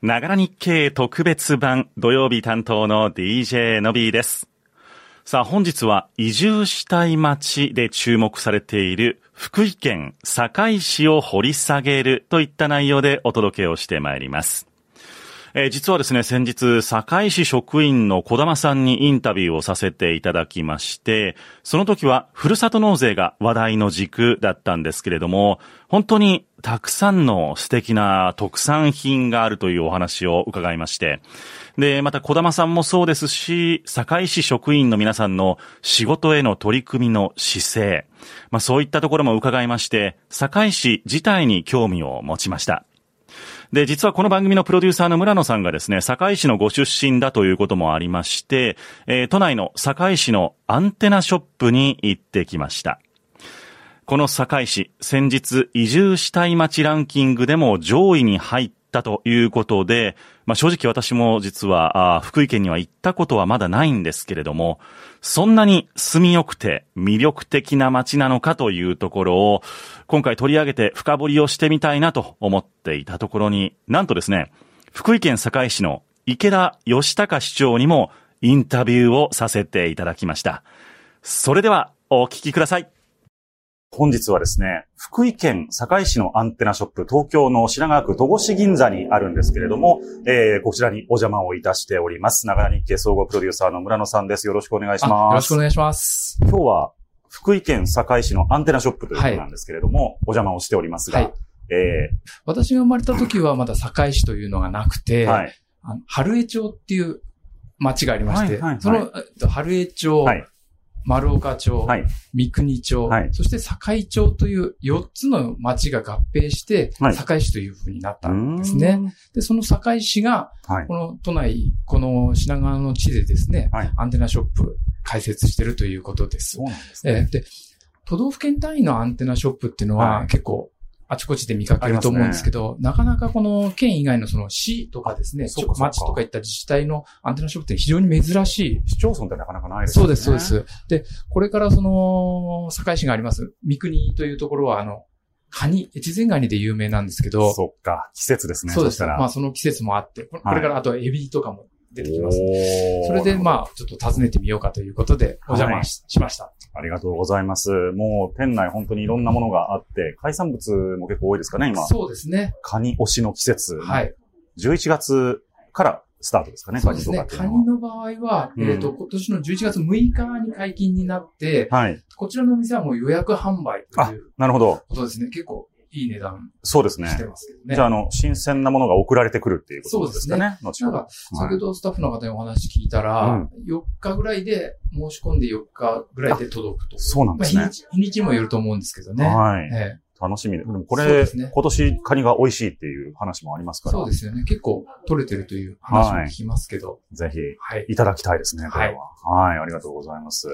ながら日経特別版土曜日担当の DJ のびーです。さあ本日は移住したい街で注目されている福井県堺市を掘り下げるといった内容でお届けをしてまいります。えー実はですね、先日、堺市職員の小玉さんにインタビューをさせていただきまして、その時は、ふるさと納税が話題の軸だったんですけれども、本当にたくさんの素敵な特産品があるというお話を伺いまして、で、また小玉さんもそうですし、堺市職員の皆さんの仕事への取り組みの姿勢、まあそういったところも伺いまして、堺市自体に興味を持ちました。で、実はこの番組のプロデューサーの村野さんがですね、堺市のご出身だということもありまして、えー都内の堺市のアンテナショップに行ってきました。この堺市、先日移住したい街ランキングでも上位に入ったということで、まあ、正直私も実はあ福井県には行ったことはまだないんですけれども、そんなに住みよくて魅力的な街なのかというところを、今回取り上げて深掘りをしてみたいなと思っていたところに、なんとですね、福井県堺市の池田義孝市長にもインタビューをさせていただきました。それではお聞きください。本日はですね、福井県堺市のアンテナショップ、東京の品川区戸越銀座にあるんですけれども、えー、こちらにお邪魔をいたしております。長良日経総合プロデューサーの村野さんです。よろしくお願いしあます。よろしくお願いします。今日は福井県堺市のアンテナショップということなんですけれども、お邪魔をしておりますが、はいえ私が生まれた時はまだ堺市というのがなくて、ー、はい。あの春江町っていう町がありまして、はいはいはいその、えっと春江町、はい丸岡町、はい。三国町、はいそして堺町という4つの町が合併して、はい堺市という風になったんですね。ん。で、その堺市が、はい。この都内、この品川の地でですね、はいアンテナショップ開設してるということですそう。なんですね。えーで、都道府県単位のアンテナショップっていうのははい結構あちこちで見かけると思うんですけど、なかなかこの県以外のその市とかですね、町とかいった自治体のアンテナショップって非常に珍しい。市町村ってなかなかないですよね。そうです、そうで。す。で、これからその、堺市があります、三国というところはあの、カニ、越前ガニで有名なんですけど、そっか。季節ですね。そうです。まあその季節もあって、これからあとはエビとかも出てきます。それでまあちょっと訪ねてみようかということでお邪魔し,、しました。ありがとうございます。もう店内本当にいろんなものがあって、海産物も結構多いですかね、今。そうですね。カニ推しの季節。はい。11月からスタートですかね、そうですね。カニの場合は、うんえっ、と、今年の11月6日に解禁になって、はい。こちらのお店はもう予約販売というなるほど。ことですね。結構いい値段そうですねし。てますけどね。じゃあ、あの、新鮮なものが送られてくるっていうことですかね。後ほど。なんか、先ほどスタッフの方にお話聞いたら、うん4日ぐらいで申し込んで4日ぐらいで届くと。そうなんまあ、ですね。日にち、日にちもよると思うんですけどね。はい。え楽しみで。でもこれ、そうですね今年カニが美味しいっていう話もありますから。えそうですよね。結構取れてるという話も聞きますけど。ぜひ、はい。いただきたいですね、これは。はい、ありがとうございます。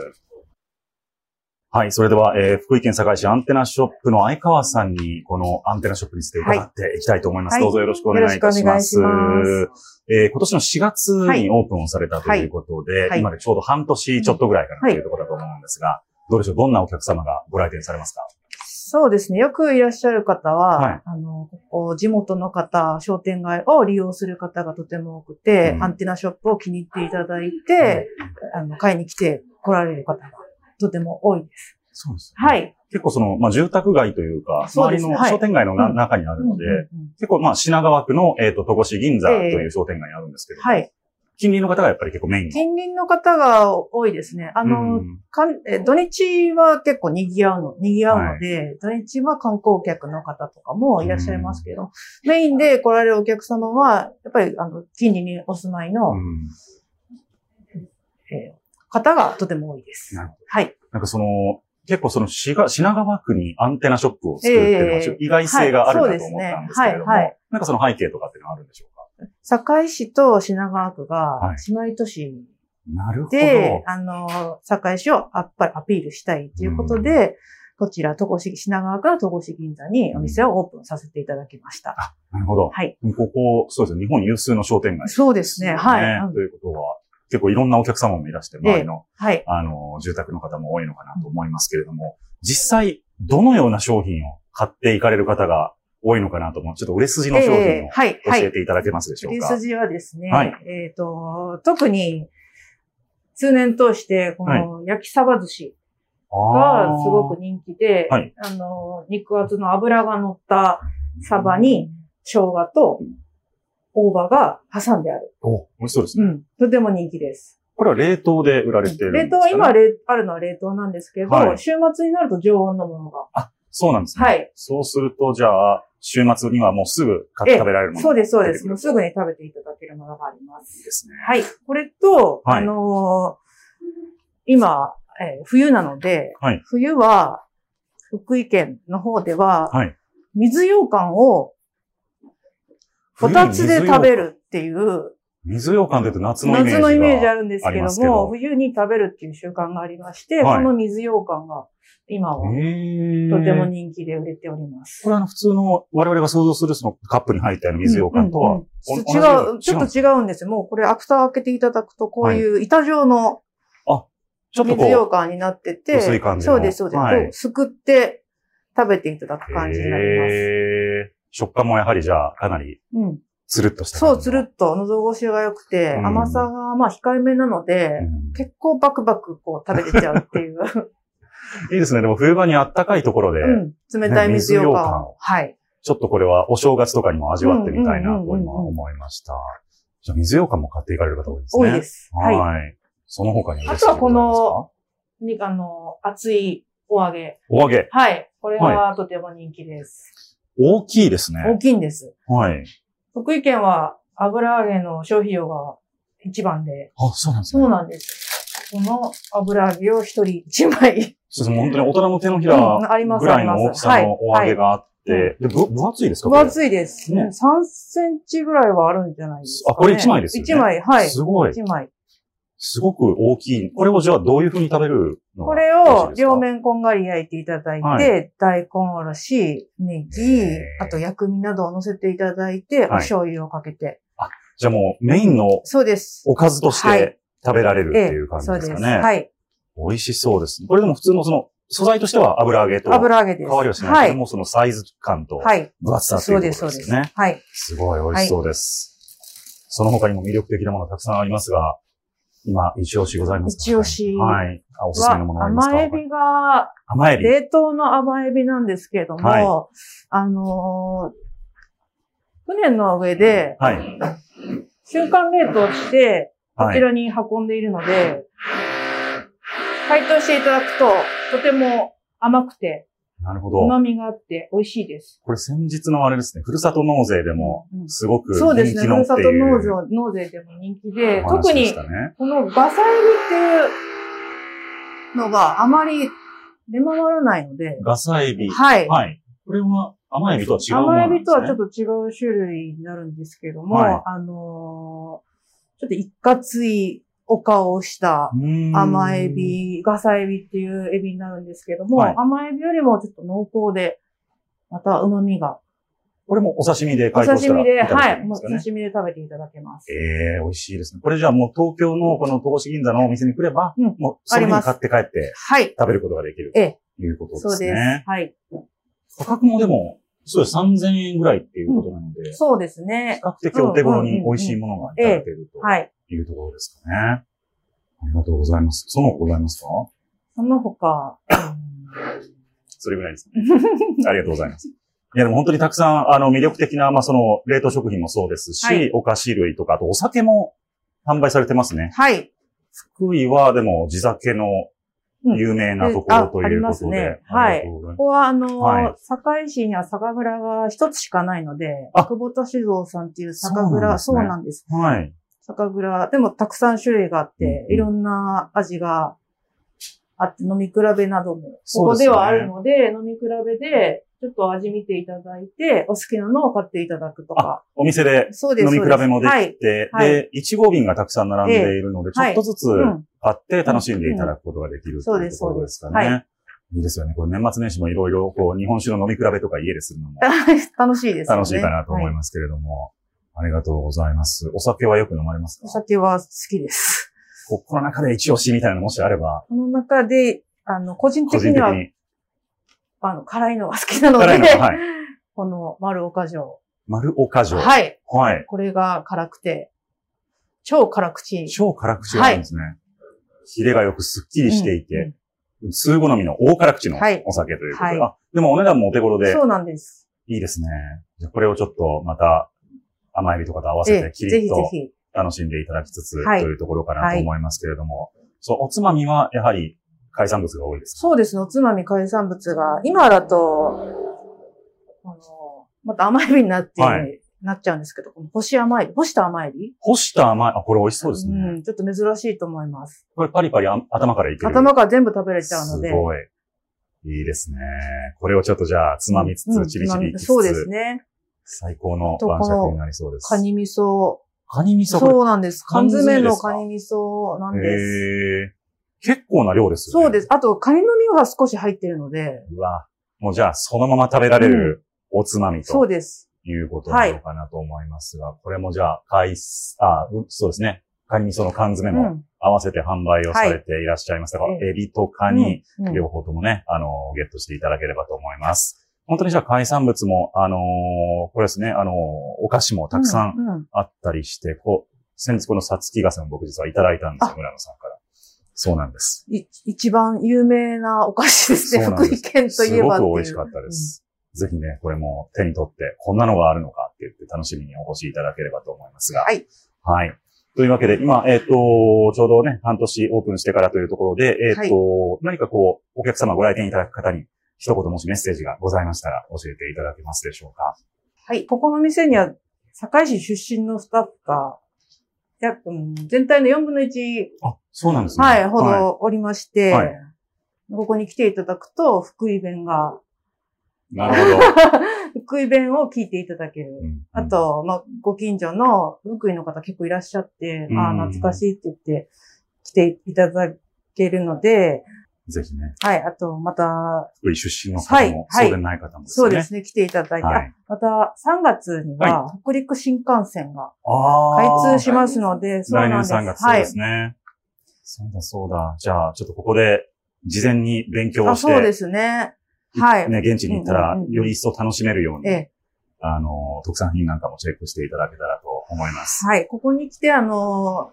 はい、それでは、えー、福井県堺市アンテナショップの相川さんに、このアンテナショップについて伺ってい。きたいと思います。はい。どうぞよろしくお願いいたします。よろしくお願いしえー今年の4月にオープンをされたということで、はい。今でちょうど半年ちょっとぐらいかなというところだと思うんですが、どうでしょう？どんなお客様がご来店されますか？そうですね。よくいらっしゃる方は、はい。あの、ここ、地元の方、商店街を利用する方がとても多くて、うん。アンテナショップを気に入っていただいて、あの、買いに来て来られる方がとても多いです。そうです。はい。結構その、まあ、住宅街というか、周りの商店街の中にあるので、うんうんうん結構まあ、品川区の、えっ、と、戸越銀座という商店街にあるんですけど、はい。近隣の方がやっぱり結構メインの。近隣の方が多いですね。ああの、かんえ土日は結構賑わうの、賑わうので、土日は観光客の方とかもいらっしゃいますけど、メインで来られるお客様は、やっぱり、あの、近隣にお住まいの、うんえー方がとても多いです。なるほはい。なんかその、結構その品川区にアンテナショップを作るっていうのは意外性があるなと思ったんですけれども、はいねはいはいなんかその背景とかっていうのはあるんでしょうか？堺市と品川区はいが姉妹都市なるほど。で、あの、堺市をやっぱりアピールしたいということで、こちら、戸越、品川区の戸越銀座にお店をオープンさせていただきました。なるほど。はい。ここ、そうですね、日本有数の商店街、そうですね。はい。ということは、結構いろんなお客様もいらして、周りの、はい。あの、住宅の方も多いのかなと思いますけれども、実際、どのような商品を買っていかれる方が多いのかなと思う。ちょっと売れ筋の商ええ品をはい、教はい。えていただけますでしょうか？売り筋はですね、はいえっ、と、特に、通年通して、この焼きサバ寿司がすごく人気で、はいあの、肉厚の脂が乗ったサバに、生姜と大葉が挟んである。お、美味しそうですね。うん。とても人気です。これは冷凍で売られてるんですか、ね、冷凍は今冷あるのは冷凍なんですけど、はい週末になると常温のものが。そうなんですね。はい。そうすると、じゃあ、週末にはもうすぐ買って食べられるものそうです、そうです。もうすぐに食べていただけるものがありまいいす。ですね。はい。これと、はいあのー今、えー冬なので、はい冬は、福井県の方では、はい。水羊羹をこたつで食べるっていう、水羊羹で言うと夏のイメージが。夏のイメージあるんですけども、冬に食べるっていう習慣がありまして、はいこの水羊羹が今はとても人気で売れております。これあの普通の我々が想像するそのカップに入ったような水羊羹とは、うんうんうんお違う、ちょっと違違うんですよ。もうこれ、アクター開けていただくと、こういう板状のちょっとこ水羊羹になってて、薄い感じのそうです、そうです。はいすくって食べていただくう、感じになります。食感もやはりじゃあかなりうん。つるっとしたそう。つるっと喉越しが良くて、うん甘さがまあ控えめなので、うん結構バクバクこう食べれちゃうっていう。いいですね。でも冬場にあったかいところで、うん。冷たい水羊羹羹を。はい。ちょっとこれはお正月とかにも味わってみたいなと今思いました。じゃあ水羊羹も買っていかれる方多いですね。多いです。はい。はい。その他にあとはこのにあの、熱いお揚げ。お揚げ。はい。これがとても人気です。大きいですね。大きいんです。はい。福井県は油揚げの消費量が一番で、あ、そうなんですね。そうなんです。この油揚げを一人一枚。そうですね。本当に大人の手のひうんらありますぐらいの大きさのお揚げがあって、はいで、ぶ分厚いですか分厚いです。ね3センチぐらいはあるんじゃないですか、ね。あこれ一枚ですよね一枚、はい。すごい。一枚。すごく大きい。これをじゃあどういう風に食べるのがこれを両面こんがり焼いていただいて、は大根おろし、ネギあと薬味などを乗せていただいて、おはい醤油をかけて。じゃあもうメインのそうです。おかずとしはいて食べられるっていう感じそうです。かね。はい。美味しそうですね。これでも普通のその素材としては油揚げと変油揚げです。わりはしないはい。けども、そのサイズ感とはい。分厚さっていううそです、そうです。ことですね。はい。すごい美味しそうです。その他にも魅力的なものたくさんありますが、今、一押しございますか一押しはい。あおすすめのものあは、りますか？甘エビが、甘エビ。冷凍の甘エビなんですけれども、はいあのー船の上で、はい。瞬間冷凍して、こはい。ちらに運んでいるので、解凍していただくと、とても甘くて、なるほど。旨味があって美味しいです。これ先日のあれですね、ふるさと納税でもうん、すごくそうですね。人気のってふるさと納税納税でも人気で、お話特に。このガサエビっていうのがあまり出回らないので、ガサエビ。はい。はい。これは甘エビとは違うもの甘エなんですね。ビとはちょっと違う種類になるんですけども、はいあのーちょっといかついお顔をしたうーん甘エ。ビ、ガサエビっていうエビになるんですけども、はい甘エビよりもちょっと濃厚で、また旨味が。これもお刺身でお解凍したら刺身で、はい、もうるんですかね。刺身で食べていただけます。ええ美味しいですね。これじゃあもう東京のこの戸越銀座のお店に来れば、うんもうその日に買って帰ってはい。食べることができるええ、ということそうです。ですね。はい。価格もでも、そうです。3000円ぐらいっていうことなので、比そうですね。較的お手頃に美味しいものがいただけるとはい。いうところですかね。ありがとうございます。その他ございますか？その他、うんそれぐらいですね。ありがとうございます。いや、でも本当にたくさん、あの、魅力的な、まあ、その、冷凍食品もそうですし、はいお菓子類とか、あとお酒も販売されてますね。はい。福井は、でも、地酒の有名なところということで。うございますここは、あの、はい堺市には酒蔵が一つしかないので、あ久保田酒造さんっていう酒蔵、ですねそうなんです。はい。酒蔵、でもたくさん種類があって、いろんな味があって、飲み比べなども、ここではあるので、飲み比べで、ちょっと味見ていただいて、お好きなのを買っていただくとか。お店で。飲み比べもではい。きて、はいで、1号瓶がたくさん並んでいるので、ちょはいっとずつうん。買って楽しんでいただくことができるうですいうところですかね。いいですよね。これ年末年始もいろいろ、こう、日本酒の飲み比べとか家でするのも 楽しいですよね。楽しいかなと思いす。ますけれども、ありがとうございます。お酒はよく飲まれますか？お酒は好きです。ここの中で一押しみたいなのもしあれば、この中で、あの、個人的的には、に。あの、辛いのが好きなので、辛いのは、はい。この丸岡城。丸岡城。い。はい。はい。これが辛くて、超辛口。超辛口があるんですね。ヒレがよくすっきりしていうんて、通好みの大辛口のはいお酒ということで。はいあ、でもお値段もお手頃でそうなんです。いいですね。じゃあこれをちょっとまた甘エビとかと合わせてええぜキリッと。楽しんでいただきつつ、はいというところかなと思いますけれども、そう、おつまみはやはり海産物が多いですか？そうですね、おつまみ海産物が、今だと、あの、また甘エビになって、はいなっちゃうんですけど、この干し甘エビ、干した甘エビ？干した甘い、あ、これ美味しそうですね。うん、ちょっと珍しいと思います。これパリパリあ頭からいける。頭から全部食べれちゃうので。すごい。いいですね。これをちょっとじゃあ、つまみつつ、うんチリチリいきつつ、そうですね。最高の晩酌になりそうです。カニ味噌。カニ味噌？そうなんです。缶缶詰のカニ味噌なんです。結構な量ですよね。そうです。あと、カニの身が少し入ってるので、うわ。もうじゃあ、そのまま食べられるおつまみとそうです。いうことなのかなと思いますが、これもじゃあ、海す、あ、うそうですね。カニ味噌の缶詰もうん。合わせて販売をされていらっしゃいます。だから、えエビとカニ、うんうん両方ともね、あの、ゲットしていただければと思います。本当にじゃあ海産物も、あのーこれですね、あのーお菓子もたくさんうんうんあったりして、こう、先日このさつきガスも僕実はいただいたんですよ、あ村野さんから。そうなんです。い一番有名なお菓子ですね。福井県といえばっていう。すごく美味しかったです。ぜひね、これも手に取って、こんなのがあるのかって言って楽しみにお越しいただければと思いますが。はい。はい。というわけで、今、えっ、と、ちょうどね、半年オープンしてからというところで、えっ、と、何かこう、お客様ご来店いただく方に、一言もしメッセージがございましたら、教えていただけますでしょうか。はい。ここの店には、堺市出身のスタッフが、約、うん全体の4分の1、あ、そうなんですね。はい、ほはどおりまして、はいここに来ていただくと、福井弁が、い。なるほど。福井弁を聞いていただける。うんあ、と、まあ、ご近所の福井の方結構いらっしゃって、うんああ、懐かしいって言って来ていただけるので、ぜひね、はい、あと、また、福井出身の方も、はいそうでない方もですね。そうですね、来ていただいて、はいあまた3月には北陸新幹線が。開通しますので、そう来年なんです。3月、そうですね。そうだそうだ。じゃあ、ちょっとここで、事前に勉強をして、そうですね。はい。ね、現地に行ったらより一層楽しめるように、ええ。あの、特産品なんかもチェックしていただけたらと思います。はい。ここに来て、あの、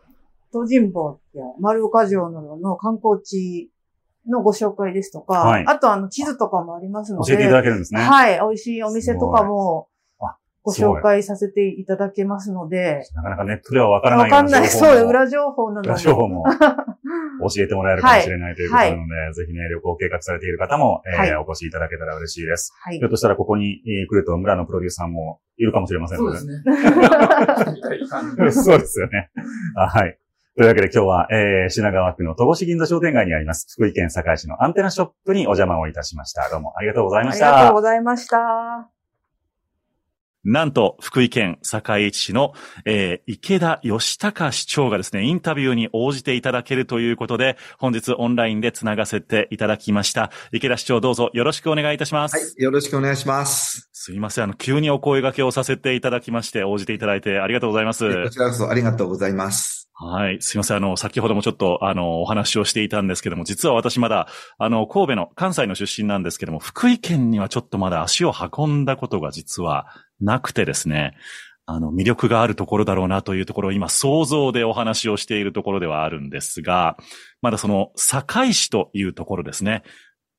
東尋坊や丸岡城などの観光地のご紹介ですとか、はいあとあの地図とかもありますので、教えていただけるんですね。はい。美味しいお店とかもあご紹介させていただけますので、なかなかネットではわからなわいようかんない。そう、裏情報なども。裏情報も 教えてもらえるかもしれないということなので、ぜひね、旅行を計画されている方も、えーはいお越しいただけたら嬉しいです。はいひょっ。としたらここにえー来ると村のプロデューサーもいるかもしれませんので。そうですね。そうですよね。あはい。というわけで今日は、えー、品川区の戸越銀座商店街にあります、福井県堺市のアンテナショップにお邪魔をいたしました。どうもありがとうございました。ありがとうございました。なんと、福井県堺市市の、えー池田義孝市長がですね、インタビューに応じていただけるということで、本日オンラインでつながせていただきました。池田市長どうぞよろしくお願いいたします。はい、よろしくお願いします。すいません。あの、急にお声掛けをさせていただきまして、応じていただいてありがとうございます。こちらこそありがとうございます。はい。すいません。あの、先ほどもちょっと、あの、お話をしていたんですけども、実は私まだ、あの、神戸の、関西の出身なんですけども、福井県にはちょっとまだ足を運んだことが実はなくてですね、あの、魅力があるところだろうなというところを今、想像でお話をしているところではあるんですが、まだその、堺市というところですね、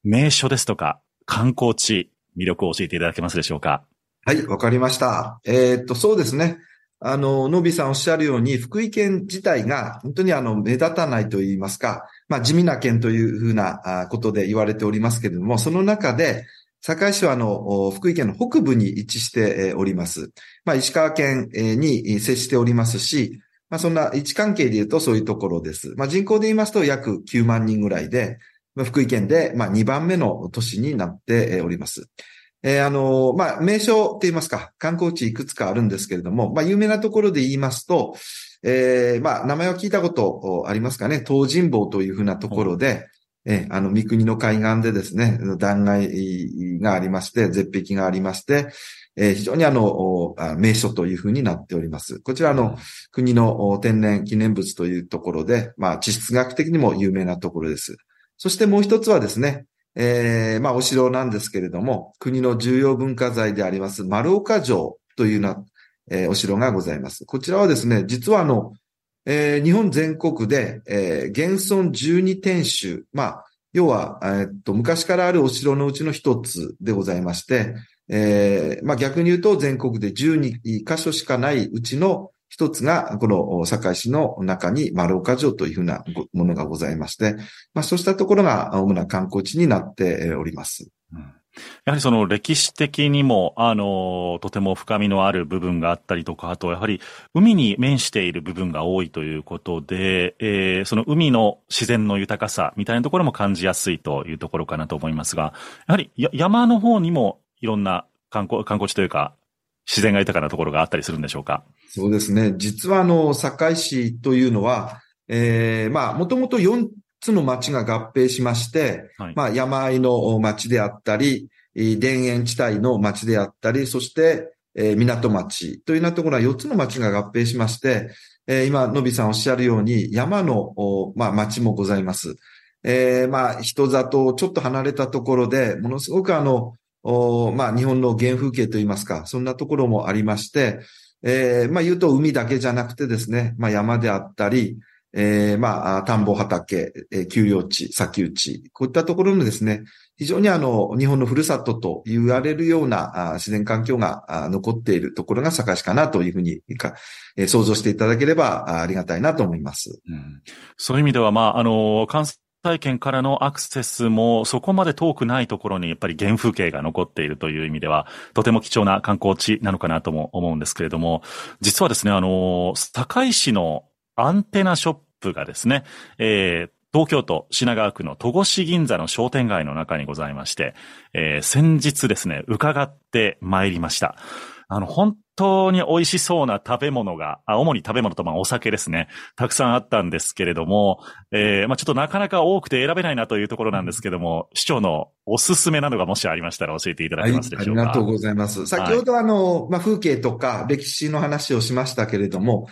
名所ですとか、観光地、魅力を教えていただけますでしょうか？はい、わかりました。えーっと、そうですね。あの、のびさんおっしゃるように、福井県自体が本当にあの、目立たないと言いますか、まあ、地味な県というふうなことで言われておりますけれども、その中で、堺市はあの、福井県の北部に位置しております。まあ、石川県に接しておりますし、まあ、そんな位置関係で言うとそういうところです。まあ、人口で言いますと約9万人ぐらいで、福井県で、まあ、2番目の都市になっております。えーあの、まあ、名所って言いますか、観光地いくつかあるんですけれども、まあ、有名なところで言いますと、えーまあ、名前を聞いたことありますかね、東尋坊というふうなところで、えーあの、三国の海岸でですね、断崖がありまして、絶壁がありまして、えー非常にあの、名所というふうになっております。こちらの、国の天然記念物というところで、まあ、地質学的にも有名なところです。そしてもう一つはですね、えー、まあ、お城なんですけれども、国の重要文化財であります丸岡城というな、えー、お城がございます。こちらはですね、実はあの、えー、日本全国で、えー、現存12天守、まあ、要は、えー、っと、昔からあるお城のうちの一つでございまして、えー、まあ逆に言うと全国で12箇所しかないうちの一つが、この堺市の中に丸岡城というふうなものがございまして、まあそうしたところが主な観光地になっております。うんやはりその歴史的にも、あの、とても深みのある部分があったりとか、あとやはり海に面している部分が多いということで、えー、その海の自然の豊かさみたいなところも感じやすいというところかなと思いますが、やはり山の方にもいろんな観光、観光地というか、自然が豊かなところがあったりするんでしょうか？そうですね。実はあの、堺市というのは、ええー、まあ、もともと4つの町が合併しまして、はい、まあ、山あいの町であったり、田園地帯の町であったり、そして、えー、港町というようなところは4つの町が合併しまして、えー、今、のびさんおっしゃるように、山の、まあ、町もございます。えー、まあ、人里ちょっと離れたところで、ものすごくあの、おまあ、日本の原風景といいますか、そんなところもありまして、えー、まあ、言うと海だけじゃなくてですね、まあ、山であったり、えー、まあ、田んぼ畑、えー、丘陵地、砂丘地、こういったところのですね、非常にあの、日本のふるさとと言われるようなあ自然環境があ残っているところが堺市かなというふうにか、えー、想像していただければありがたいなと思います。うん、そういう意味では、まあ、あの、関体験からのアクセスもそこまで遠くないところにやっぱり原風景が残っているという意味では、とても貴重な観光地なのかなとも思うんですけれども、実はですね、あの、堺市のアンテナショップがですね、えー、東京都品川区の戸越銀座の商店街の中にございまして、えー、先日ですね、伺ってまいりました。あの、本当に美味しそうな食べ物が、あ主に食べ物とまあお酒ですね、たくさんあったんですけれども、えー、まあちょっとなかなか多くて選べないなというところなんですけども、市長のおすすめなどがもしありましたら教えていただけますでしょうか？はい、ありがとうございます。先ほどあの、はい、まあ風景とか歴史の話をしましたけれども、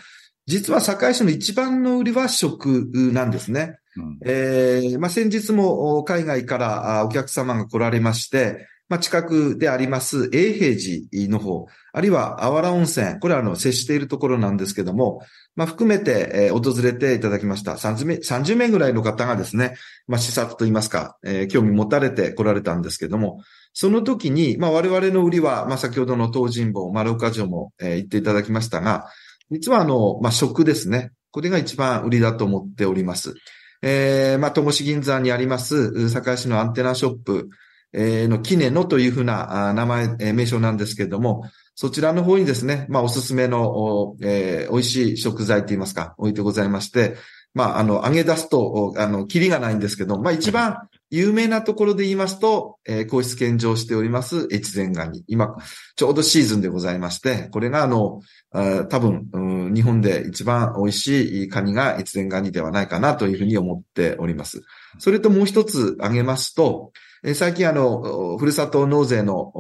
実は堺市の一番の売りは食なんですね。うん、えー、まあ、先日も海外からお客様が来られまして、まあ、近くであります永平寺の方、あるいはあわら温泉、これはあの接しているところなんですけども、まあ、含めて、えー、訪れていただきました。30名、30名ぐらいの方がですね、まあ、視察といいますか、えー、興味持たれて来られたんですけども、その時に、まあ、我々の売りは、まあ、先ほどの東尋坊、丸岡城も、えー、言っていただきましたが、実はあの、まあ、食ですね。これが一番売りだと思っております。えー、まあ、戸越銀座にあります、堺市のアンテナショップ、のキネノというふうな名前、名称なんですけれども、そちらの方にですね、まあ、おすすめの、えー、美味しい食材といいますか、置いてございまして、まあ、あの、揚げ出すと、あの、キリがないんですけど、まあ、一番有名なところで言いますと、えー、皇室献上しております、越前ガニ。今、ちょうどシーズンでございまして、これがあの、あ多分、うん、日本で一番美味しいカニが越前ガニではないかなというふうに思っております。それともう一つ挙げますと、え最近あの、ふるさと納税の、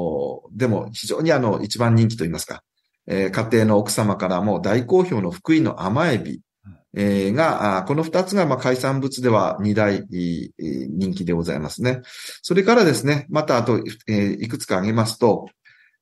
でも非常にあの、一番人気といいますか、えー、家庭の奥様からも大好評の福井の甘エビ、えー、が、この二つがまあ海産物では二大人気でございますね。それからですね、またあと、えー、いくつか挙げますと、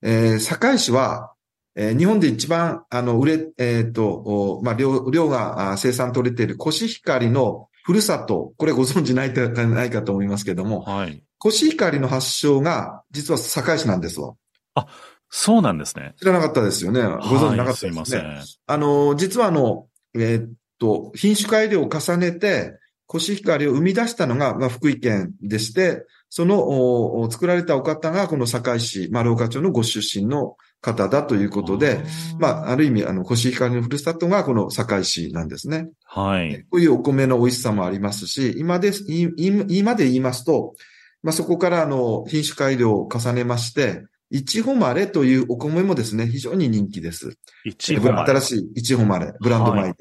えー、堺市は、えー、日本で一番、あの、売れ、えっ、ー、と、まあ、量、量が生産取れているコシヒカリのふるさと、これご存知ないかないかと思いますけども、はい。コシヒカリの発祥が、実は堺市なんですわ。あ、そうなんですね。知らなかったですよね。ご存知なかったですね。はい、すいません。あの、実はあの、えー、っと、品種改良を重ねて、コシヒカリを生み出したのが、まあ、福井県でして、その、作られたお方が、この堺市、丸岡町のご出身の方だということで、まあ、ある意味、あの、コシヒカリのふるさとがこの堺市なんですね。はい。こういうお米の美味しさもありますし、今で、今で言いますと、まあ、そこからあの、品種改良を重ねまして、いちほまれというお米もですね、非常に人気です。いちほまれ。新しいいちほまれ、ブランド米で。はい、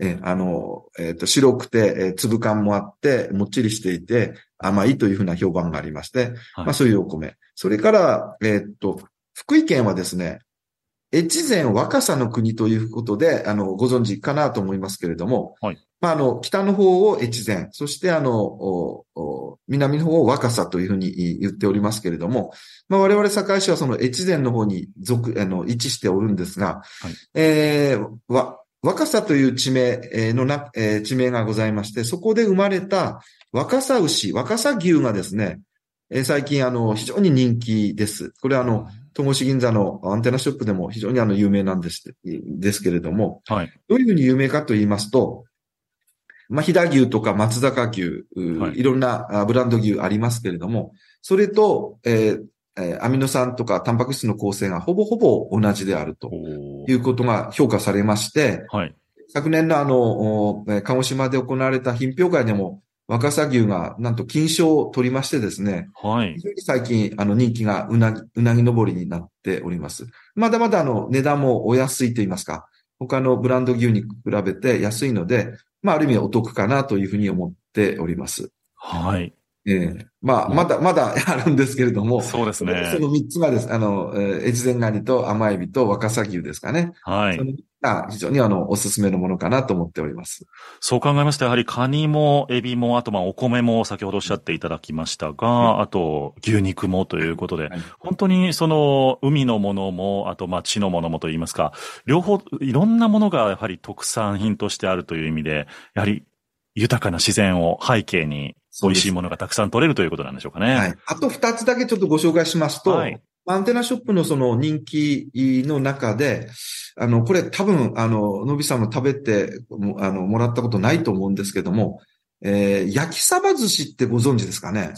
え、あの、えっ、ー、と、白くて、えー、粒感もあって、もっちりしていて、甘いというふうな評判がありまして、はい、まあそういうお米。それから、えっ、ー、と、福井県はですね、越前若狭の国ということで、あの、ご存知かなと思いますけれども、はい。まあ、あの、北の方を越前、そしてあの、南の方を若狭というふうに言っておりますけれども、まあ、我々堺市はその越前の方に属、あの、位置しておるんですが、はいえー、わ、若狭という地名えーのな、えー地名がございまして、そこで生まれた若狭牛、若狭牛がですね、えー最近あの、非常に人気です。これはあの、戸越銀座のアンテナショップでも非常にあの、有名なんです、ですけれども、はい。どういうふうに有名かと言いますと、まあ、飛騨牛とか松坂牛、いいろんなあブランド牛ありますけれども、それと、えーえーアミノ酸とかタンパク質の構成がほぼほぼ同じであるということが評価されまして、はい。昨年のあの、鹿児島で行われた品評会でも、若狭牛がなんと金賞を取りましてですね、はい非。常に最近、あの、人気がうなぎ、うなぎ登りになっております。まだまだあの、値段もお安いと言いますか、他のブランド牛に比べて安いので、まあ、ある意味お得かなというふうに思っております。はい。ええまあ、まだ、まだ あるんですけれども、そうですねそ。の3つがです、あの、えー越前ガニと甘エビと若狭牛ですかね。はい。そのが非常にあの、おすすめのものかなと思っております。そう考えますと、やはりカニもエビも、あとまあお米も先ほどおっしゃっていただきましたが、あと牛肉もということで、はい本当にその海のものも、あとまあ地のものもといいますか、両方いろんなものがやはり特産品としてあるという意味で、やはり豊かな自然を背景に美味しいものがたくさん取れるということなんでしょうかね。はい。あと2つだけちょっとご紹介しますと、はいアンテナショップのその人気の中で、あの、これ多分、あの、のびさんも食べて、もあの、もらったことないと思うんですけども、えー焼きサバ寿司ってご存知ですかね、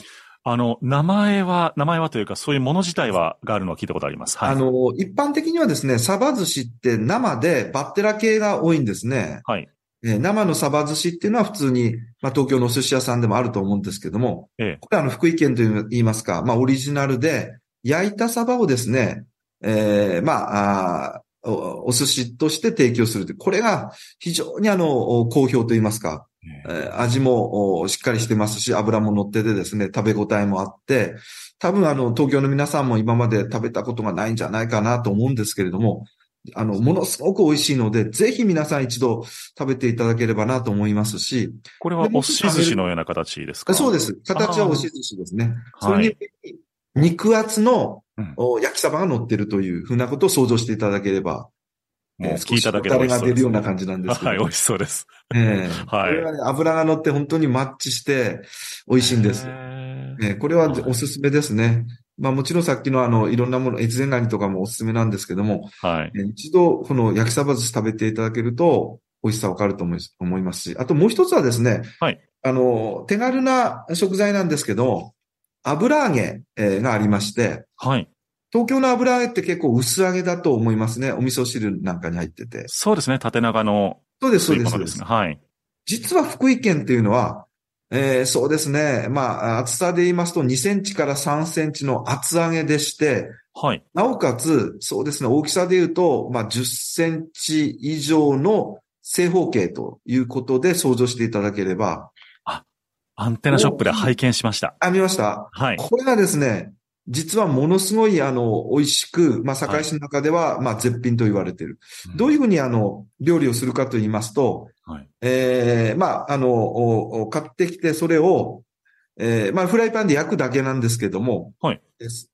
あの、名前は、名前はというか、そういうもの自体は、があるのは聞いたことあります。はい。あの、一般的にはですね、サバ寿司って生でバッテラ系が多いんですね。はい。えー生のサバ寿司っていうのは普通に、まあ、東京のお寿司屋さんでもあると思うんですけども、ええ。これはあの、福井県という言いますか、まあ、オリジナルで、焼いたサバをですね、えーまあ、お、お寿司として提供するという。これが非常にあの、好評と言いますか、えー味もおしっかりしてますし、油も乗っててですね、食べ応えもあって、多分あの、東京の皆さんも今まで食べたことがないんじゃないかなと思うんですけれども、あの、ものすごく美味しいので、ぜひ皆さん一度食べていただければなと思いますし、これはお寿司のような形ですか？そうです。形は押し寿司ですね。それに、肉厚の焼きサバが乗ってるというふうなことを想像していただければ、もうえー聞いただけで少しお美味しそうですが出るような感じなんですけど。はい、美味しそうです。ええはいこれはね、油が乗って本当にマッチして美味しいんです。ええこれはおすすめですね。まあもちろんさっきのあの、いろんなもの、越前ガニとかもおすすめなんですけども、はい。えー一度この焼きサバ寿司食べていただけると美味しさわかると思います思いますし、あともう一つはですね、はいあの、手軽な食材なんですけど、油揚げえーがありまして、はい。東京の油揚げって結構薄揚げだと思いますね。お味噌汁なんかに入ってて。そうですね。縦長のそうです、そうです。はい。実は福井県っていうのは、えーそうですね。まあ、厚さで言いますと2センチから3センチの厚揚げでして、はい。なおかつ、そうですね、大きさで言うと、まあ、10センチ以上の正方形ということで想像していただければ、アンテナショップで拝見しました。あ、見ましたはい。これがですね、実はものすごい、あの、美味しく、まあ、堺市の中では、まあ、絶品と言われている。どういうふうに、あの、料理をするかと言いますと、はい。ええまあ、あの、買ってきて、それを、ええまあ、フライパンで焼くだけなんですけども、はい。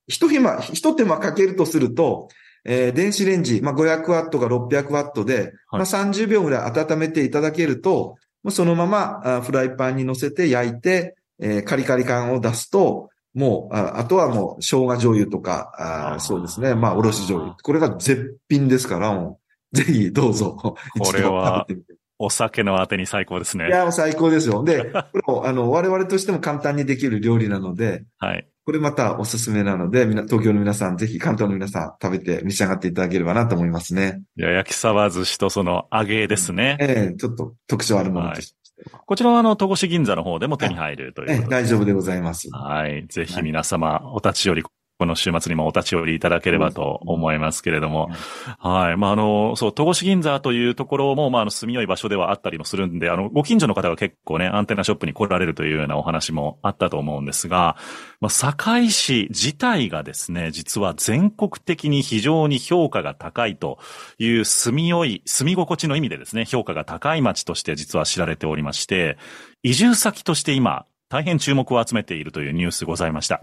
一手間、一手間かけるとすると、えー電子レンジ、まあ、500ワットが600ワットで、まあ、30秒ぐらい温めていただけると、もうそのままあフライパンに乗せて焼いて、えーカリカリ感を出すと、もう、ああとはもう、生姜醤油とか、あそうですね。まあ、おろし醤油。これが絶品ですから、もう、ぜひどうぞ、これは食べてみてお酒のあてに最高ですね。いや、最高ですよ。で、これも、あの、我々としても簡単にできる料理なので、はい。これまたおすすめなので、みな、東京の皆さん、ぜひ関東の皆さん、食べて召し上がっていただければなと思いますね。いや、焼きサバ寿司とその揚げですね。ええちょっと特徴あるものとして。こちらはあの、戸越銀座の方でも手に入るというええことで。大丈夫でございます。はい。ぜひ皆様、お立ち寄りこの週末にもお立ち寄りいただければと思いますけれども。はい。まあ、あの、そう、戸越銀座というところも、まあ、あの、住みよい場所ではあったりもするんで、あの、ご近所の方が結構ね、アンテナショップに来られるというようなお話もあったと思うんですが、まあ、堺市自体がですね、実は全国的に非常に評価が高いという住みよい、住み心地の意味でですね、評価が高い街として実は知られておりまして、移住先として今、大変注目を集めているというニュースございました。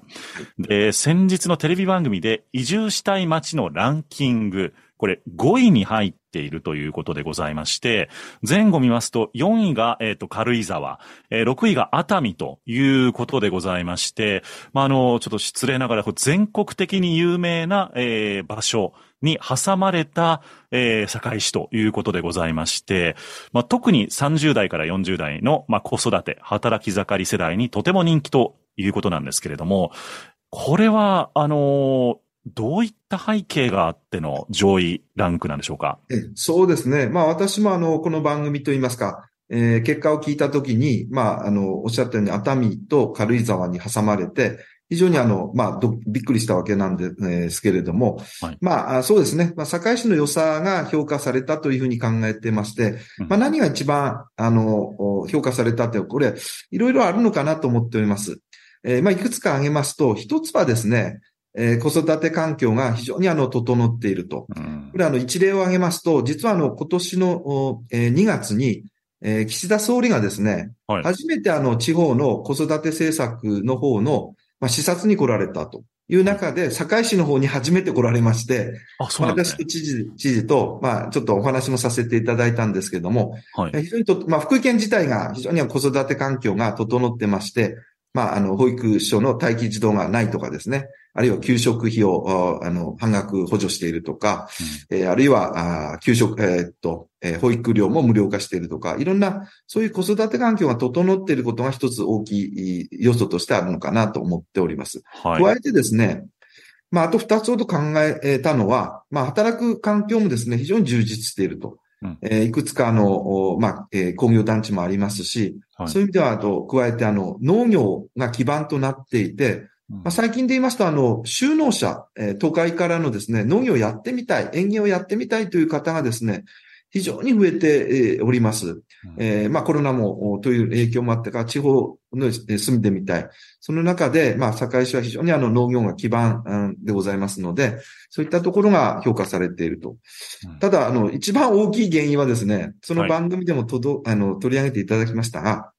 で、先日のテレビ番組で移住したい街のランキング、これ5位に入っているということでございまして、前後見ますと4位が、えっ、ー、と、軽井沢、えー、6位が熱海ということでございまして、まあ、あの、ちょっと失礼ながら全国的に有名な、えー、場所、に挟まれた、えー、堺市ということでございまして、まあ、特に30代から40代の、まあ、子育て、働き盛り世代にとても人気ということなんですけれども、これは、あのー、どういった背景があっての上位ランクなんでしょうか？そうですね。まあ私もあの、この番組といいますか、えー、結果を聞いたときに、まあ、あの、おっしゃったように熱海と軽井沢に挟まれて、非常にあの、まあ、びっくりしたわけなんですけれども、はい、まあ、そうですね。まあ、堺市の良さが評価されたというふうに考えてまして、まあ、何が一番、あの、評価されたって、これ、いろいろあるのかなと思っております。えー、まあ、いくつか挙げますと、一つはですね、えー、子育て環境が非常にあの、整っていると。これあの、一例を挙げますと、実はあの、今年の、えー、2月に、えー、岸田総理がですね、はい、初めてあの、地方の子育て政策の方の、まあ、視察に来られたと。いう中で、堺市の方に初めて来られまして、あそうね、私と知事、知事と、まあ、ちょっとお話もさせていただいたんですけども、はい、非常にと、まあ、福井県自体が非常に子育て環境が整ってまして、まあ、あの、保育所の待機児童がないとかですね、あるいは給食費を、あの、半額補助しているとか、うん、えー、あるいは、あ給食、えー、っと、えー、保育料も無料化しているとか、いろんな、そういう子育て環境が整っていることが一つ大きい要素としてあるのかなと思っております。はい、加えてですね、まあ、あと二つほど考えたのは、まあ、働く環境もですね、非常に充実していると。うん、えー、いくつかの、まあ、えー、工業団地もありますし、はい、そういう意味では、あと、加えて、あの、農業が基盤となっていて、まあ、最近で言いますと、あの、就農者、えー、都会からのですね、農業をやってみたい、園芸をやってみたいという方がですね、非常に増えております。えー、まあコロナもという影響もあってか、地方の住んでみたい。その中で、まあ堺市は非常にあの農業が基盤でございますので、そういったところが評価されていると。ただ、あの、一番大きい原因はですね、その番組でもとど、はい、あの、取り上げていただきましたが、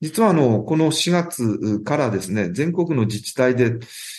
実はあの、この4月からですね、全国の自治体で、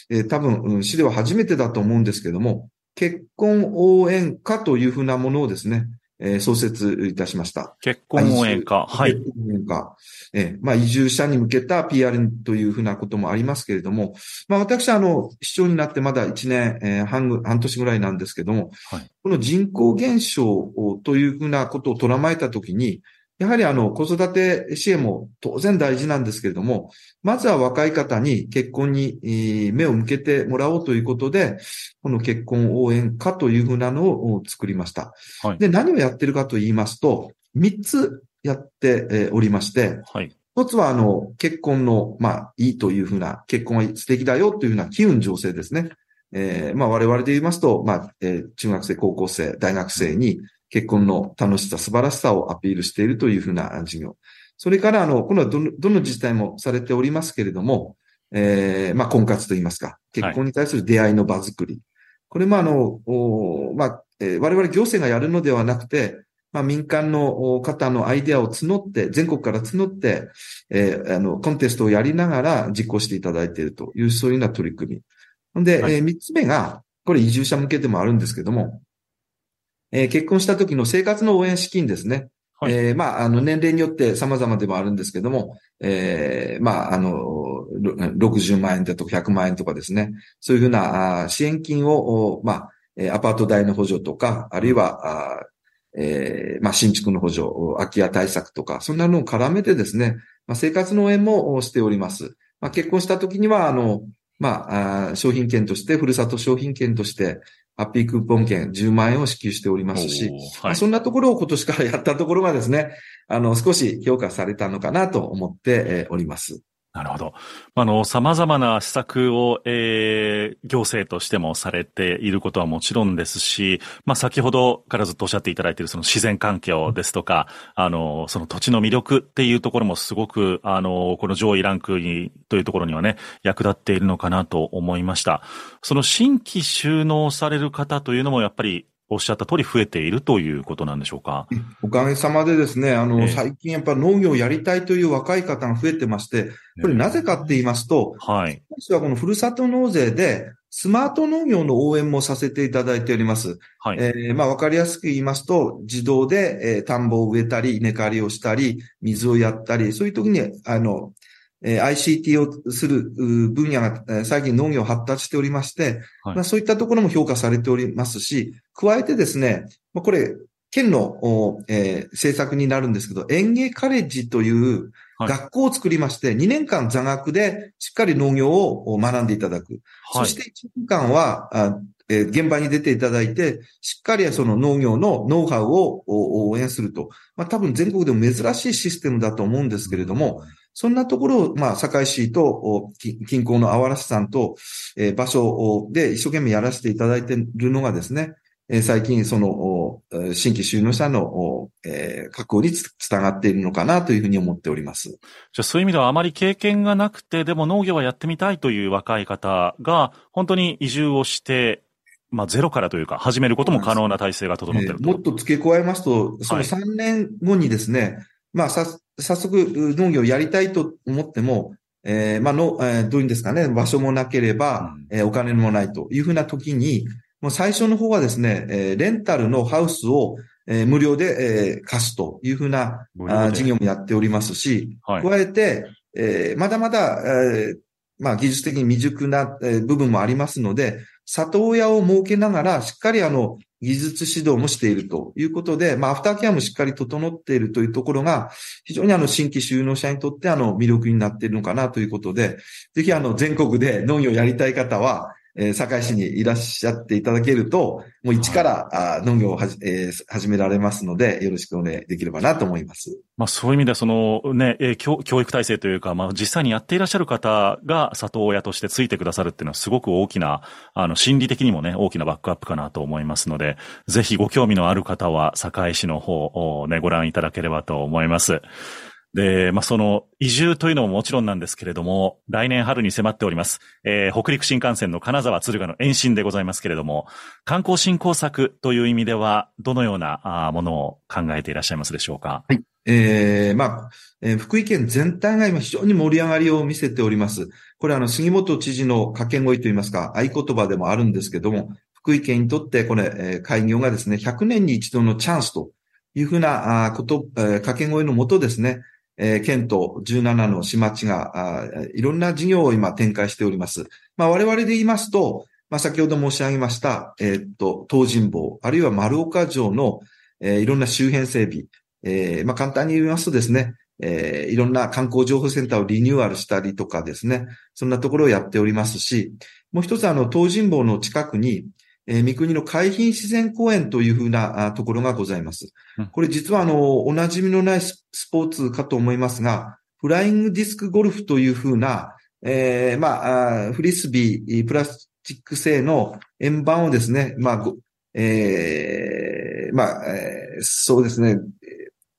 えー、多分、市では初めてだと思うんですけども、結婚応援歌というふうなものをですね、えー、創設いたしました。結婚応援歌。はい。結婚応援歌。えー、まあ、移住者に向けた PR というふうなこともありますけれども、まあ、私はあの、市長になってまだ1年、えー、半、半年ぐらいなんですけども、はい、この人口減少というふうなことを捉まえたときに、やはりあの、子育て支援も当然大事なんですけれども、まずは若い方に結婚に目を向けてもらおうということで、この結婚応援課というふうなのを作りました。はい、で、何をやってるかと言いますと、3つやっておりまして、はい、一つは、あの、結婚の、まあ、いいというふうな、結婚は素敵だよというふうな機運情勢ですね。えー、まあ、我々で言いますと、まあ、えー、中学生、高校生、大学生に、結婚の楽しさ、素晴らしさをアピールしているというふうな事業。それから、あの、このどの、どの自治体もされておりますけれども、えー、まあ、婚活と言いますか、結婚に対する出会いの場作り。はい、これもあの、おまあ、えー、我々行政がやるのではなくて、まあ、民間の方のアイデアを募って、全国から募って、えー、あの、コンテストをやりながら実行していただいているという、そういうような取り組み。で、はい、えー、三つ目が、これ移住者向けでもあるんですけども、えー、結婚した時の生活の応援資金ですね。はい、えー、まあ、あの、年齢によって様々でもあるんですけども、えー、まあ、あの、60万円だとか100万円とかですね。そういうふうな支援金を、まあ、アパート代の補助とか、あるいは、あえー、まあ、新築の補助、空き家対策とか、そんなのを絡めてですね、まあ、生活の応援もしております。まあ、結婚した時には、あの、まあ、商品券として、ふるさと商品券として、ハッピークーポン券10万円を支給しておりますし、はい、そんなところを今年からやったところがですね、あの、少し評価されたのかなと思っております。なるほど。あの、様々な施策を、えー、行政としてもされていることはもちろんですし、まあ、先ほどからずっとおっしゃっていただいているその自然環境ですとか、あの、その土地の魅力っていうところもすごく、あの、この上位ランクに、というところにはね、役立っているのかなと思いました。その新規収納される方というのもやっぱりおっしゃった通り増えているということなんでしょうか？おかげさまでですね、あの、最近やっぱ農業をやりたいという若い方が増えてまして、これなぜかって言いますと、はい。私はこのふるさと納税で、スマート農業の応援もさせていただいております。はい。えー、まあ、わかりやすく言いますと、自動で、えー、田んぼを植えたり、稲刈りをしたり、水をやったり、そういう時に、あの、え ICT をする分野が最近農業発達しておりまして、はい、まあ、そういったところも評価されておりますし、加えてですね、まあ、これ、県の、えー、政策になるんですけど、園芸カレッジという学校を作りまして、2年間座学でしっかり農業を学んでいただく。はい、そして1年間は、えー、現場に出ていただいて、しっかりその農業のノウハウを応援すると。まあ、多分全国でも珍しいシステムだと思うんですけれども、そんなところを、まあ、堺市と、近郊のあわら市さんと、えー、場所で一生懸命やらせていただいているのがですね、えー、最近、その、新規収納者の、えー、確保につながっているのかなというふうに思っております。じゃあ、そういう意味ではあまり経験がなくて、でも農業はやってみたいという若い方が、本当に移住をして、まあ、ゼロからというか、始めることも可能な体制が整っていると、えー、もっと付け加えますと、その3年後にですね、はい、まあ、さ、早速農業やりたいと思っても、えー、まあの、えー、どういうんですかね、場所もなければ、うん、えー、お金もないというふうな時に、もう最初の方はですね、えー、レンタルのハウスを、えー、無料で、えー、貸すというふうなあ事業もやっておりますし、はい、加えて、えー、まだまだ、えー、まあ技術的に未熟な、えー、部分もありますので、里親を設けながら、しっかりあの、技術指導もしているということで、まあ、アフターケアもしっかり整っているというところが、非常にあの、新規就農者にとってあの、魅力になっているのかなということで、ぜひあの、全国で農業をやりたい方は、えー、堺市にいらっしゃっていただけると、もう一から、はい、あ農業をはじ、えー、始められますので、よろしくお願いできればなと思います。まあそういう意味では、そのね、えー、教教育体制というか、まあ実際にやっていらっしゃる方が里親としてついてくださるっていうのはすごく大きな、あの、心理的にもね、大きなバックアップかなと思いますので、ぜひご興味のある方は、堺市の方をね、ご覧いただければと思います。で、まあ、その移住というのももちろんなんですけれども、来年春に迫っております。えー、北陸新幹線の金沢敦賀の延伸でございますけれども、観光振興策という意味では、どのようなものを考えていらっしゃいますでしょうか？はい。えー、まあ、えー、福井県全体が今非常に盛り上がりを見せております。これあの、杉本知事の掛け声といいますか、合言葉でもあるんですけども、福井県にとってこれ、えー、開業がですね、100年に一度のチャンスというふうなあこと、えー、掛け声のもとですね、えー、県と17の市町が、いろんな事業を今展開しております。まあ、我々で言いますと、まあ、先ほど申し上げました、えー、っと、東尋坊、あるいは丸岡城の、えー、いろんな周辺整備、えー、まあ、簡単に言いますとですね、えー、いろんな観光情報センターをリニューアルしたりとかですね、そんなところをやっておりますし、もう一つあの、東尋坊の近くに、えー、三国の海浜自然公園というふうなところがございます。これ実はあの、お馴染みのないスポーツかと思いますが、フライングディスクゴルフというふうな、えー、まあ、フリスビー、プラスチック製の円盤をですね、まあ、えー、まあ、えー、そうですね、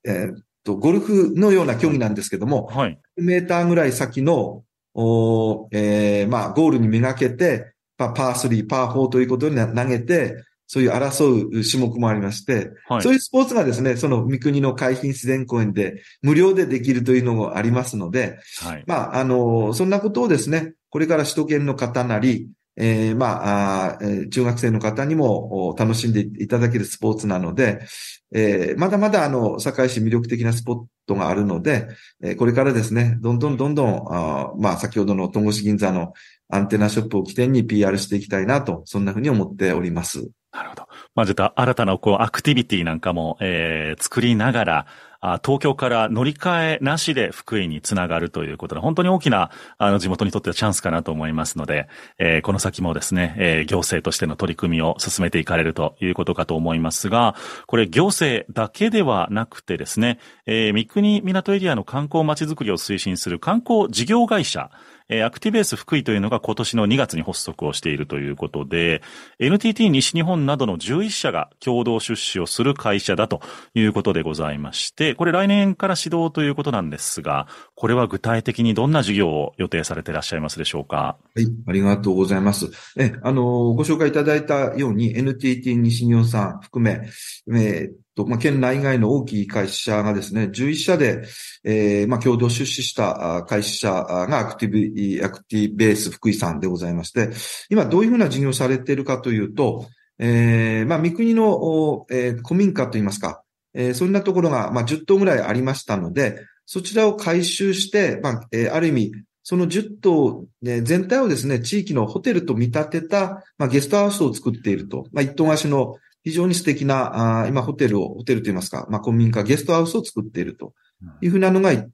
えー、と、ゴルフのような競技なんですけども、はい。メーターぐらい先の、おえー、まあ、ゴールにめがけて、まあ、パー3、パー4ということに投げて、そういう争う種目もありまして、はい、そういうスポーツがですね、その三国の海浜自然公園で無料でできるというのもありますので、はい、まあ、あの、そんなことをですね、これから首都圏の方なり、えー、まあ中学生の方にも楽しんでいただけるスポーツなので、えー、まだまだあの、堺市魅力的なスポットがあるので、えー、これからですね、どんどんどんどん、あまあ先ほどの戸越銀座のアンテナショップを起点に PR していきたいなと、そんなふうに思っております。なるほど。まあ、ちょっと新たなこうアクティビティなんかも、えー、作りながら、あ東京から乗り換えなしで福井につながるということで、本当に大きな、あの、地元にとってはチャンスかなと思いますので、えー、この先もですね、えー、行政としての取り組みを進めていかれるということかと思いますが、これ行政だけではなくてですね、えー、三国港エリアの観光街づくりを推進する観光事業会社、えアクティベース福井というのが今年の2月に発足をしているということで、NTT 西日本などの11社が共同出資をする会社だということでございまして、これ来年から始動ということなんですが、これは具体的にどんな事業を予定されていらっしゃいますでしょうか？はい、ありがとうございます。え、あの、ご紹介いただいたように NTT 西日本さん含め、えーと、まあ、県内外の大きい会社がですね、11社で、えー、まあ、共同出資した会社がアクティブ、アクティベース福井さんでございまして、今どういうふうな事業をされているかというと、えー、まあ、三国の、えー、古民家といいますか、えー、そんなところが、まあ、10棟ぐらいありましたので、そちらを回収して、まあ、えー、ある意味、その10棟、ね、全体をですね、地域のホテルと見立てた、まあ、ゲストハウスを作っていると。まあ、一棟貸しの非常に素敵な、あ今ホテルを、ホテルといいますか、まあ、公民館、ゲストハウスを作っているというふうなのが一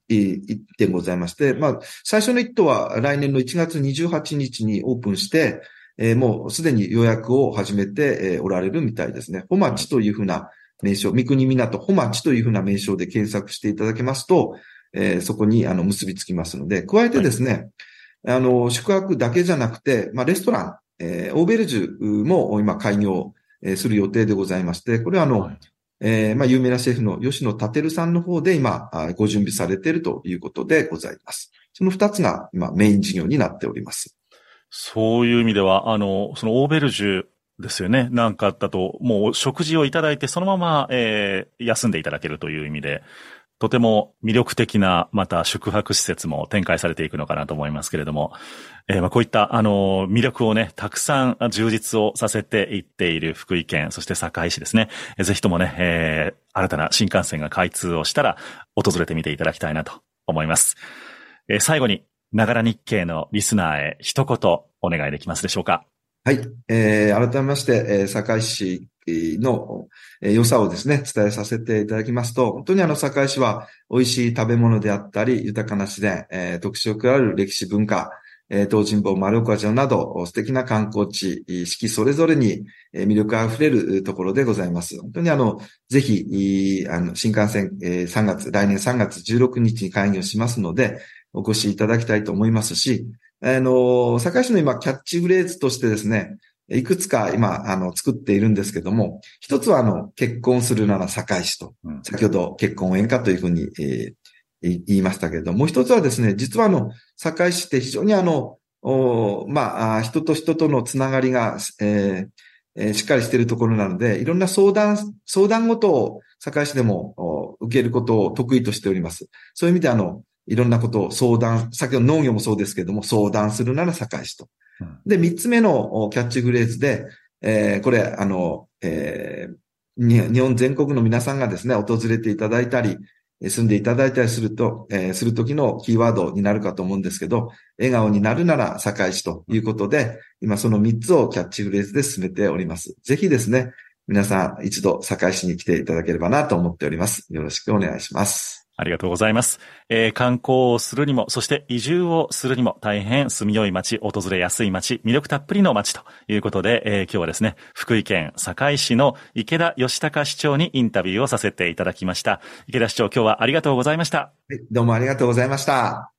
点ございまして、まあ、最初の一棟は来年の1月28日にオープンして、えー、もうすでに予約を始めて、えー、おられるみたいですね。ホマチというふうな名称、三国港ホマチというふうな名称で検索していただけますと、えー、そこにあの結びつきますので、加えてですね、はい、あの、宿泊だけじゃなくて、まあ、レストラン、えー、オーベルジュも今開業する予定でございまして、これはあの、はい、えー、まあ、有名なシェフの吉野立さんの方で今、ご準備されているということでございます。その二つが今メイン事業になっております。そういう意味では、あの、そのオーベルジュですよね。なんかだと、もう食事をいただいて、そのまま、えー、休んでいただけるという意味で、とても魅力的な、また宿泊施設も展開されていくのかなと思いますけれども、えー、まあこういった、あの、魅力をね、たくさん充実をさせていっている福井県、そして堺市ですね。えー、ぜひともね、えー、新たな新幹線が開通をしたら、訪れてみていただきたいなと思います。えー、最後に、ながら日経のリスナーへ一言お願いできますでしょうか。はい。えー、改めまして、えー、堺市の良さをですね、伝えさせていただきますと、本当にあの、堺市は美味しい食べ物であったり、豊かな自然、えー、特色ある歴史文化、えー、東尋坊丸岡城など素敵な観光地、四季それぞれに魅力あふれるところでございます。本当にあの、ぜひ、あの、新幹線、3月、来年3月16日に開業しますので、お越しいただきたいと思いますし、あの、堺市の今、キャッチフレーズとしてですね、いくつか今、あの、作っているんですけども、一つは、あの、結婚するなら堺市と、先ほど結婚縁かというふうに、えー、言いましたけれども、もう一つはですね、実はあの、堺市って非常にあの、おまあ、人と人とのつながりが、えーえー、しっかりしているところなので、いろんな相談、相談ごとを堺市でも受けることを得意としております。そういう意味であの、いろんなことを相談、先ほど農業もそうですけども、相談するなら堺市と。で、三つ目のキャッチフレーズで、えー、これ、あの、えー、日本全国の皆さんがですね、訪れていただいたり、住んでいただいたりすると、えー、するときのキーワードになるかと思うんですけど、笑顔になるなら堺市ということで、今その3つをキャッチフレーズで進めております。ぜひですね、皆さん一度堺市に来ていただければなと思っております。よろしくお願いします。ありがとうございます。えー、観光をするにも、そして移住をするにも大変住みよい街、訪れやすい街、魅力たっぷりの街ということで、えー、今日はですね、福井県堺市の池田義孝市長にインタビューをさせていただきました。池田市長、今日はありがとうございました。どうもありがとうございました。